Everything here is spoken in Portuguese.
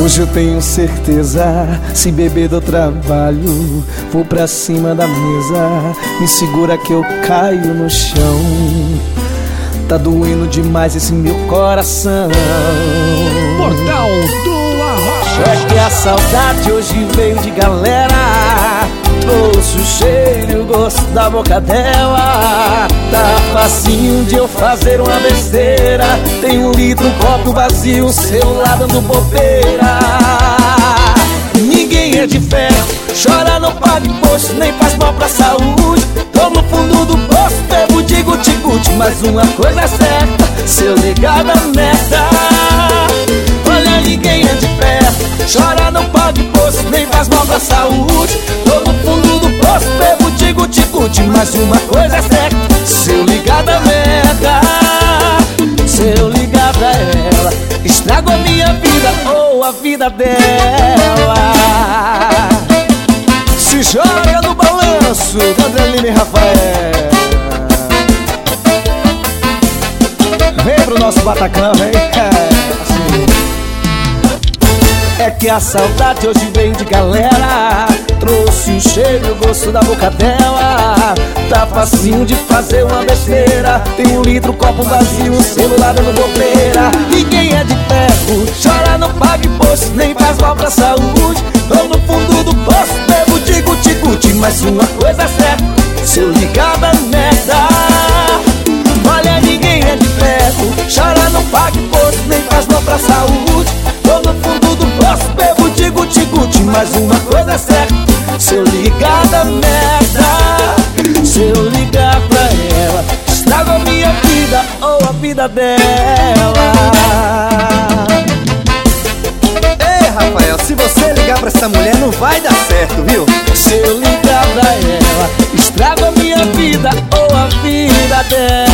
Hoje eu tenho certeza, se beber do trabalho, vou pra cima da mesa, me segura que eu caio no chão. Tá doendo demais esse meu coração. Portal do Arrocha. É que a saudade hoje veio de galera. Trouxe o cheiro e o gosto da boca dela. Tá facinho de eu fazer uma besteira. Tem um litro, um copo vazio, celular dando bobeira. Ninguém é de ferro, chora, não paga imposto, nem faz mal pra saúde. Tô no fundo do poço, bebo de guti-guti, mas uma coisa é certa, se eu ligar da merda. Mas uma coisa é certa, se eu ligar da merda. Se ela, estrago a minha vida ou a vida dela. Se joga no balanço, Andrelina e Rafael. Vem pro nosso Bataclan, vem. É. É que a saudade hoje vem de galera Trouxe o cheiro e o gosto da boca dela Tá facinho de fazer uma besteira. Tem um litro, copo vazio, um celular dando bobeira. Ninguém é de ferro, chora, não paga imposto Nem faz mal pra saúde. Tô no fundo do poço, bebo de guti-guti Mas uma coisa é certa, se eu ligar da merda. Olha, ninguém é de ferro Chora, não paga imposto, nem faz mal pra saúde. Tô no fundo do poço, bebo de guti-guti Mas uma coisa é certa, se eu ligar vida dela Ei, Rafael, se você ligar pra essa mulher não vai dar certo, viu? Se eu ligar pra ela Estrago a minha vida ou a vida dela